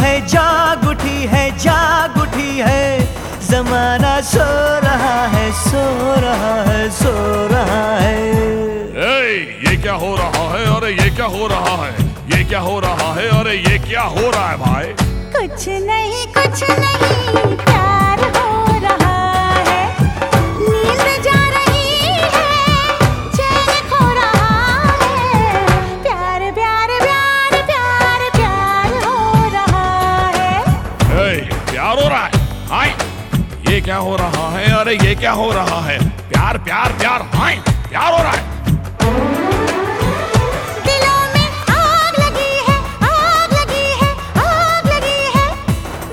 है जाग उठी है जाग उठी है। जमाना सो रहा है सो रहा है सो रहा है। ए, ये क्या हो रहा है? अरे ये क्या हो रहा है? ये क्या हो रहा है? अरे ये क्या हो रहा है भाई? कुछ नहीं कुछ नहीं प्यार हो अरे ये क्या हो रहा है? प्यार प्यार प्यार हाय प्यार हो रहा है। दिलों में आग लगी है आग लगी है आग लगी है।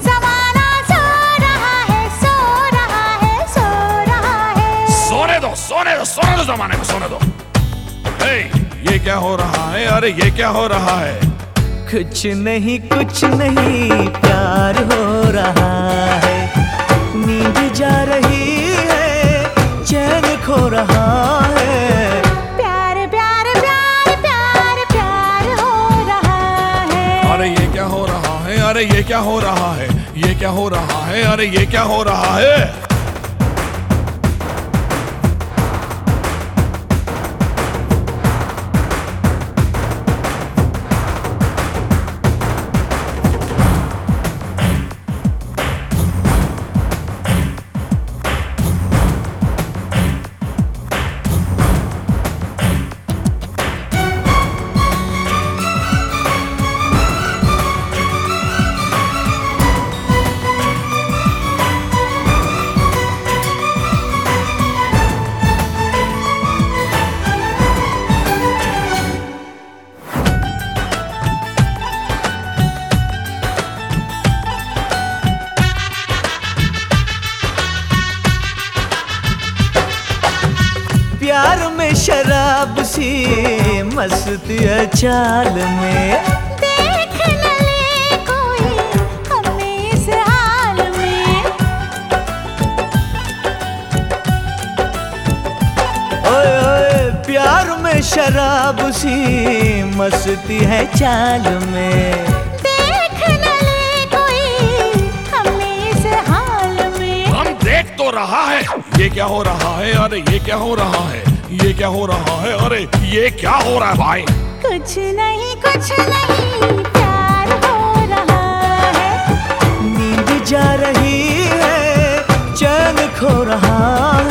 जमाना सो रहा है सो रहा है सो रहा है। सोने दो सोने दो सोने दो जमाने को सोने दो। ए, ये क्या हो रहा है? अरे ये क्या हो रहा है? कुछ नहीं कुछ नहीं प्यार हो रहा है। नींद जा रही अरे ये क्या हो रहा है? ये क्या हो रहा है? अरे ये क्या हो रहा है? शराब सी मस्ती है चाल में। देख न ले कोई हमें इस हाल में। ओए ओए प्यार में शराब सी मस्ती है चाल में। देख न ले कोई हमें इस हाल में। हम देख तो रहा है ये क्या हो रहा है अरे ये क्या हो रहा है। ये क्या हो रहा है? अरे ये क्या हो रहा है भाई? कुछ नहीं कुछ नहीं प्यार हो रहा है। नींद जा रही है चैन खो रहा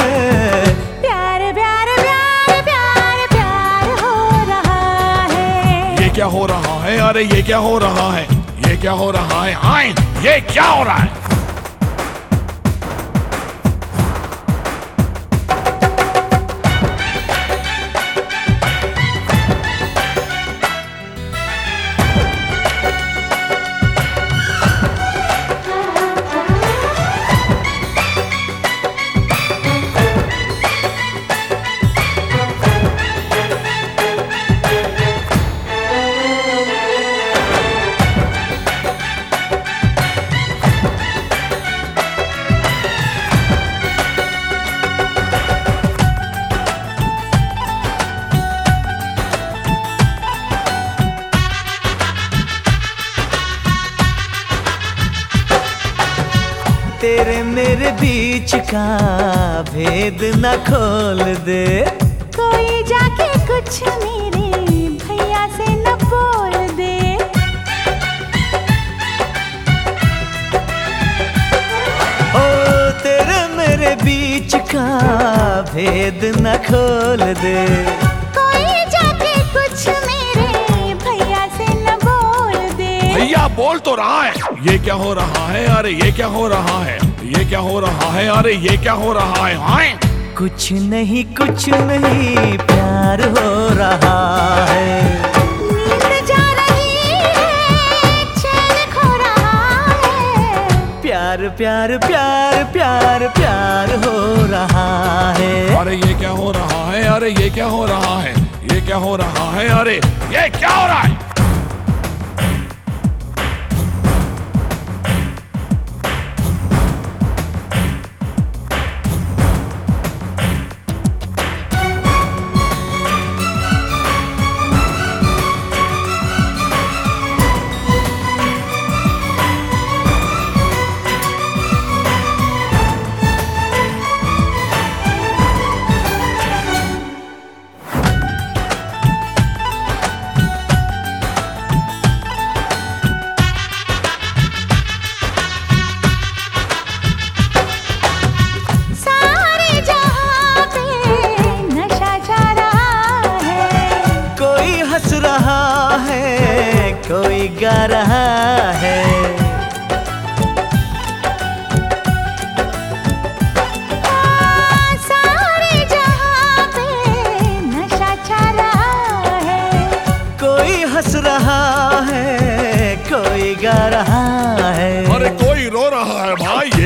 है। प्यार प्यार प्यार प्यार प्यार हो रहा है। ये क्या हो रहा है? अरे ये क्या हो रहा है? ये क्या हो रहा है? हाय ये क्या हो रहा है? तेरे मेरे बीच का भेद न खोल दे। कोई जाके कुछ मेरे भैया से न बोल दे। ओ तेरे मेरे बीच का भेद न खोल दे। भैया बोल तो रहा है ये क्या हो रहा है अरे ये क्या हो रहा है ये क्या हो रहा है अरे ये क्या हो रहा है हाय कुछ नहीं कुछ नहीं प्यार हो रहा है नींद जा रही है चैन खो रहा है प्यार प्यार प्यार प्यार प्यार हो रहा है अरे ये क्या हो रहा है अरे ये क्या हो रहा है ये क्या हो रहा है अरे ये क्या हो रहा है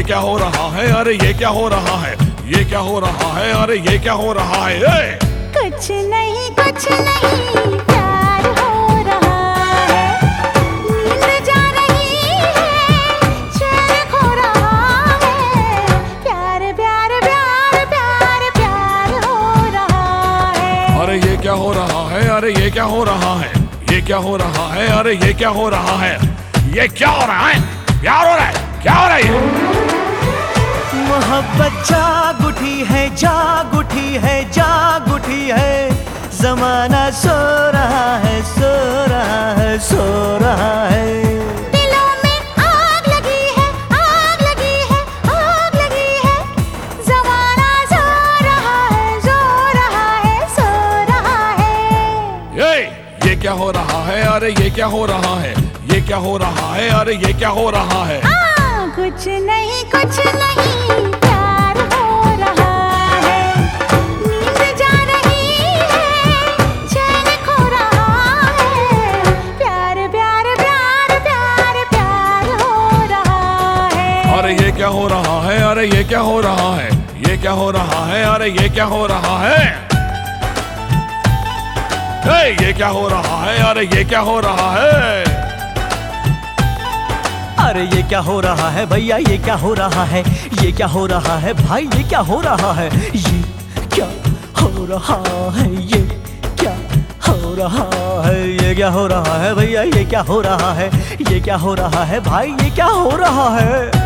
क्या हो रहा है अरे ये क्या हो रहा है ये क्या हो रहा है अरे ये क्या हो रहा है ए! कुछ नहीं कुछ नहीं प्यार हो रहा है नींद जा रही है चैन खो रहा है प्यार प्यार प्यार प्यार प्यार हो रहा है अरे ये क्या हो रहा है अरे ये क्या हो रहा है ये क्या हो रहा है अरे ये क्या हो रहा है ये क्या हो रहा है प्यार हो रहा है क्या हो रहा है? मोहब्बत जाग उठी है जाग उठी है जाग उठी है। जमाना सो रहा है सो रहा है सो रहा है। दिलों में आग लगी है आग लगी है आग लगी है। जमाना सो रहा है सो रहा है सो रहा है। ये ये क्या हो रहा है? अरे ये क्या हो रहा है? ये क्या हो रहा है? अरे ये क्या हो रहा है? आ, कुछ नहीं कुछ नहीं। क्या हो रहा है अरे ये क्या हो रहा है ये क्या हो रहा है अरे ये क्या हो रहा है ये क्या हो रहा है अरे ये क्या हो रहा है अरे ये क्या हो रहा है भैया ये क्या हो रहा है ये क्या हो रहा है भाई ये क्या हो रहा है ये क्या हो रहा है ये क्या हो रहा है ये क्या हो रहा है भैया ये क्या हो रहा है ये क्या हो रहा है भाई ये क्या हो रहा है